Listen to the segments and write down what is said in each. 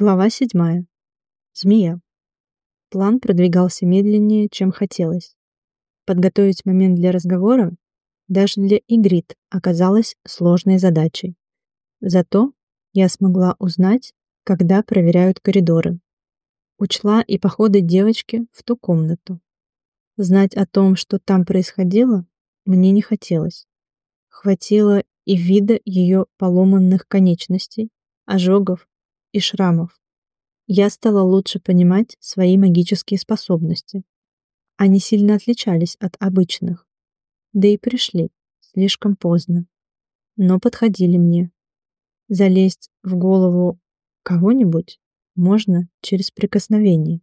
Глава седьмая. Змея. План продвигался медленнее, чем хотелось. Подготовить момент для разговора даже для Игрит оказалось сложной задачей. Зато я смогла узнать, когда проверяют коридоры. Учла и походы девочки в ту комнату. Знать о том, что там происходило, мне не хотелось. Хватило и вида ее поломанных конечностей, ожогов и шрамов. Я стала лучше понимать свои магические способности. Они сильно отличались от обычных. Да и пришли слишком поздно. Но подходили мне. Залезть в голову кого-нибудь можно через прикосновение.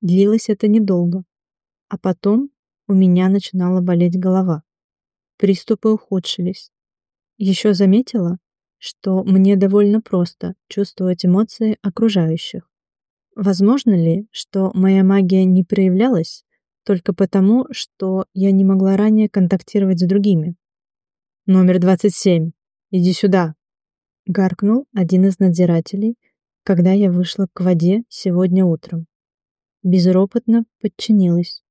Длилось это недолго. А потом у меня начинала болеть голова. Приступы ухудшились. Еще заметила, что мне довольно просто чувствовать эмоции окружающих. Возможно ли, что моя магия не проявлялась только потому, что я не могла ранее контактировать с другими? «Номер 27, иди сюда!» — гаркнул один из надзирателей, когда я вышла к воде сегодня утром. Безропотно подчинилась.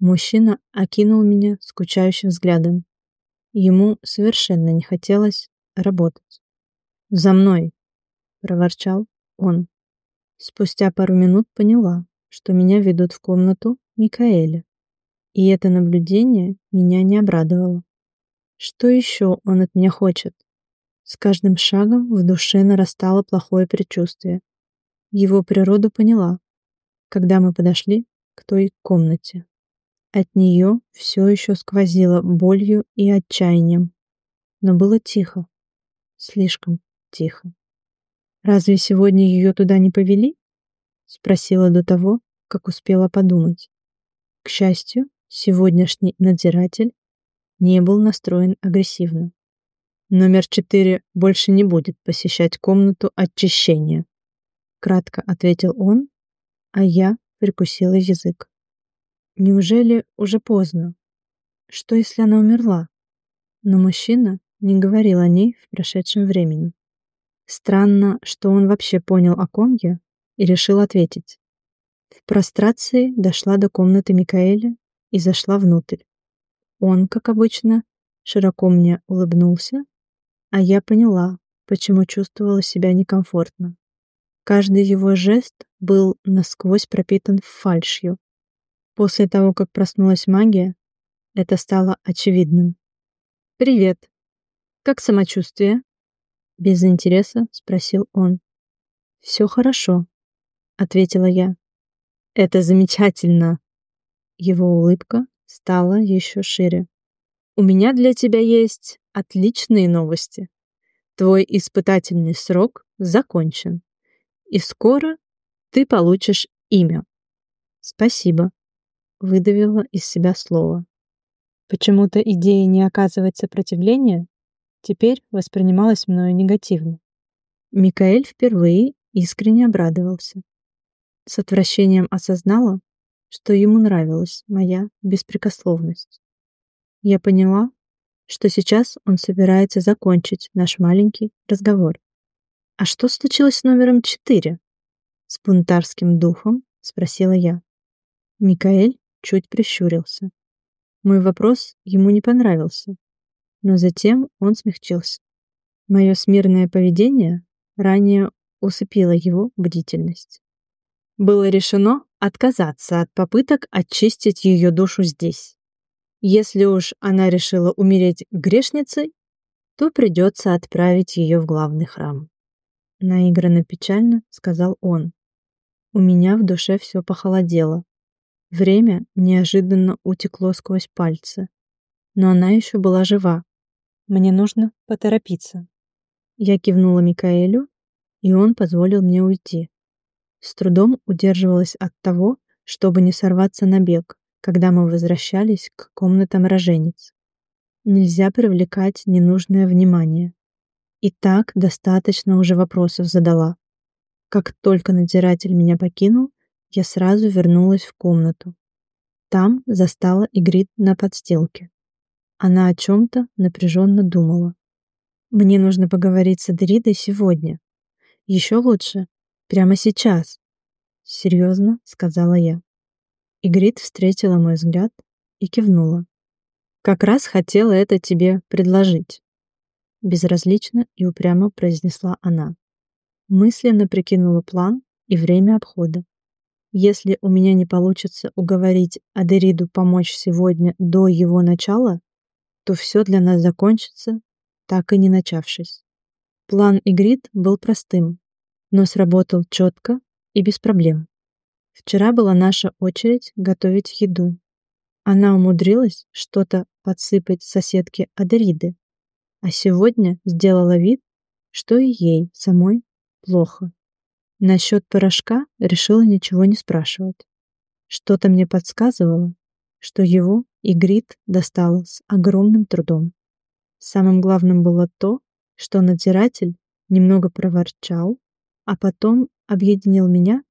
Мужчина окинул меня скучающим взглядом. Ему совершенно не хотелось работать. «За мной!» — проворчал он. Спустя пару минут поняла, что меня ведут в комнату Микаэля. И это наблюдение меня не обрадовало. Что еще он от меня хочет? С каждым шагом в душе нарастало плохое предчувствие. Его природу поняла, когда мы подошли к той комнате. От нее все еще сквозило болью и отчаянием. Но было тихо. Слишком тихо. «Разве сегодня ее туда не повели?» Спросила до того, как успела подумать. К счастью, сегодняшний надзиратель не был настроен агрессивно. «Номер четыре больше не будет посещать комнату очищения», кратко ответил он, а я прикусила язык. Неужели уже поздно? Что, если она умерла? Но мужчина не говорил о ней в прошедшем времени. Странно, что он вообще понял, о ком я, и решил ответить. В прострации дошла до комнаты Микаэля и зашла внутрь. Он, как обычно, широко мне улыбнулся, а я поняла, почему чувствовала себя некомфортно. Каждый его жест был насквозь пропитан фальшью. После того, как проснулась магия, это стало очевидным. «Привет. Как самочувствие?» Без интереса спросил он. «Все хорошо», — ответила я. «Это замечательно». Его улыбка стала еще шире. «У меня для тебя есть отличные новости. Твой испытательный срок закончен, и скоро ты получишь имя». «Спасибо», — выдавила из себя слово. Почему-то идея не оказывать сопротивления теперь воспринималось мною негативно. Микаэль впервые искренне обрадовался. С отвращением осознала, что ему нравилась моя беспрекословность. Я поняла, что сейчас он собирается закончить наш маленький разговор. «А что случилось с номером четыре?» С бунтарским духом спросила я. Микаэль чуть прищурился. Мой вопрос ему не понравился, но затем он смягчился. Мое смирное поведение ранее усыпило его бдительность. Было решено отказаться от попыток очистить ее душу здесь. Если уж она решила умереть грешницей, то придется отправить ее в главный храм. Наигранно печально сказал он. У меня в душе все похолодело. Время неожиданно утекло сквозь пальцы но она еще была жива. Мне нужно поторопиться. Я кивнула Микаэлю, и он позволил мне уйти. С трудом удерживалась от того, чтобы не сорваться на бег, когда мы возвращались к комнатам роженец. Нельзя привлекать ненужное внимание. И так достаточно уже вопросов задала. Как только надзиратель меня покинул, я сразу вернулась в комнату. Там застала Игрит на подстилке. Она о чем-то напряженно думала. «Мне нужно поговорить с Адридой сегодня. Еще лучше Прямо сейчас. Серьезно, сказала я. Игрит встретила мой взгляд и кивнула. Как раз хотела это тебе предложить. Безразлично и упрямо произнесла она. Мысленно прикинула план и время обхода. Если у меня не получится уговорить Адериду помочь сегодня до его начала, то все для нас закончится, так и не начавшись. План Игрит был простым, но сработал четко и без проблем. Вчера была наша очередь готовить еду. Она умудрилась что-то подсыпать соседке Адериды, а сегодня сделала вид, что и ей самой плохо. Насчет порошка решила ничего не спрашивать. Что-то мне подсказывало, что его Игрит достала с огромным трудом. Самым главным было то, что надзиратель немного проворчал, а потом объединил меня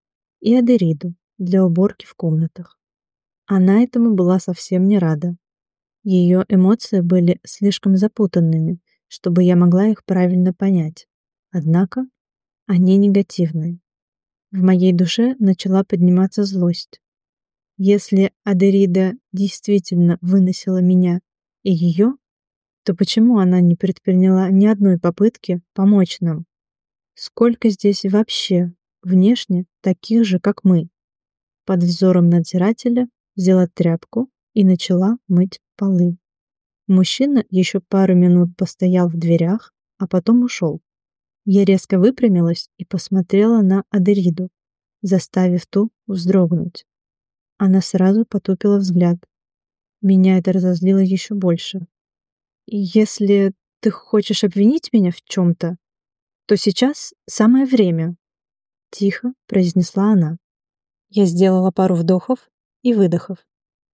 и Адериду для уборки в комнатах. Она этому была совсем не рада. Ее эмоции были слишком запутанными, чтобы я могла их правильно понять. Однако они негативные. В моей душе начала подниматься злость. Если Адерида действительно выносила меня и ее, то почему она не предприняла ни одной попытки помочь нам? Сколько здесь вообще внешне таких же, как мы? Под взором надзирателя взяла тряпку и начала мыть полы. Мужчина еще пару минут постоял в дверях, а потом ушел. Я резко выпрямилась и посмотрела на Адериду, заставив ту вздрогнуть. Она сразу потупила взгляд. Меня это разозлило еще больше. «Если ты хочешь обвинить меня в чем-то, то сейчас самое время», — тихо произнесла она. Я сделала пару вдохов и выдохов.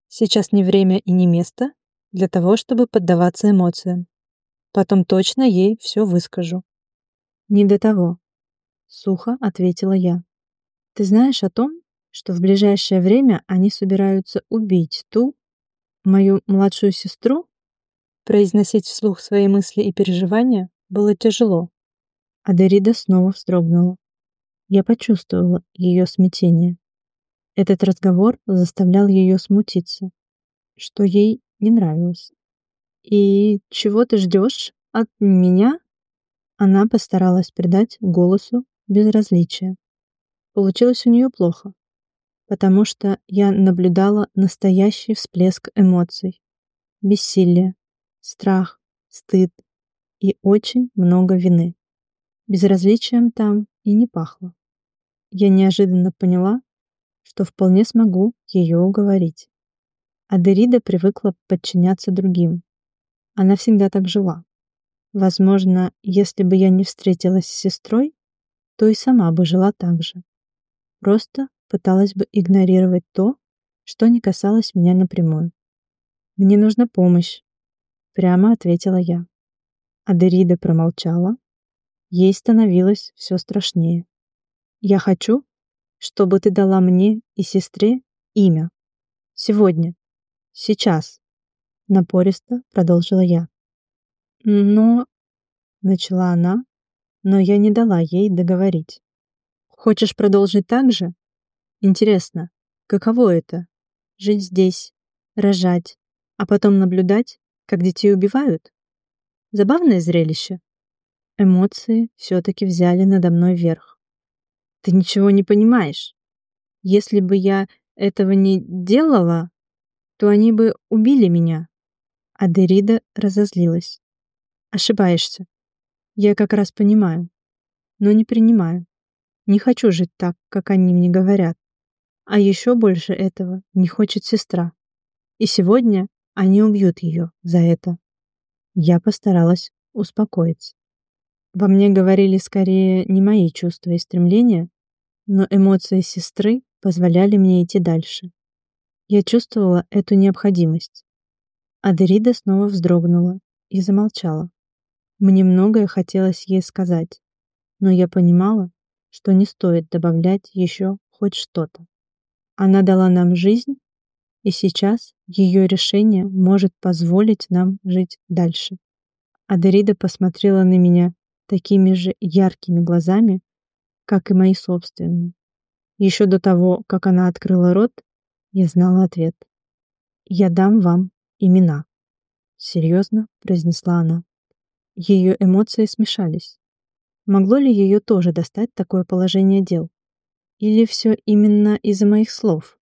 Сейчас не время и не место для того, чтобы поддаваться эмоциям. Потом точно ей все выскажу. «Не до того», — сухо ответила я. «Ты знаешь о том, что в ближайшее время они собираются убить ту, мою младшую сестру, произносить вслух свои мысли и переживания было тяжело. А Дерида снова вздрогнула. Я почувствовала ее смятение. Этот разговор заставлял ее смутиться, что ей не нравилось. «И чего ты ждешь от меня?» Она постаралась придать голосу безразличие. Получилось у нее плохо потому что я наблюдала настоящий всплеск эмоций. Бессилие, страх, стыд и очень много вины. Безразличием там и не пахло. Я неожиданно поняла, что вполне смогу ее уговорить. Адерида привыкла подчиняться другим. Она всегда так жила. Возможно, если бы я не встретилась с сестрой, то и сама бы жила так же. Просто пыталась бы игнорировать то, что не касалось меня напрямую. «Мне нужна помощь», — прямо ответила я. Адерида промолчала. Ей становилось все страшнее. «Я хочу, чтобы ты дала мне и сестре имя. Сегодня. Сейчас», — напористо продолжила я. «Но...» — начала она, но я не дала ей договорить. «Хочешь продолжить так же?» Интересно, каково это — жить здесь, рожать, а потом наблюдать, как детей убивают? Забавное зрелище. Эмоции все-таки взяли надо мной верх. Ты ничего не понимаешь. Если бы я этого не делала, то они бы убили меня. А Дерида разозлилась. Ошибаешься. Я как раз понимаю, но не принимаю. Не хочу жить так, как они мне говорят. А еще больше этого не хочет сестра. И сегодня они убьют ее за это. Я постаралась успокоиться. Во мне говорили скорее не мои чувства и стремления, но эмоции сестры позволяли мне идти дальше. Я чувствовала эту необходимость. Адерида снова вздрогнула и замолчала. Мне многое хотелось ей сказать, но я понимала, что не стоит добавлять еще хоть что-то. Она дала нам жизнь, и сейчас ее решение может позволить нам жить дальше. Адерида посмотрела на меня такими же яркими глазами, как и мои собственные. Еще до того, как она открыла рот, я знала ответ. «Я дам вам имена», — серьезно произнесла она. Ее эмоции смешались. Могло ли ее тоже достать такое положение дел? Или все именно из-за моих слов?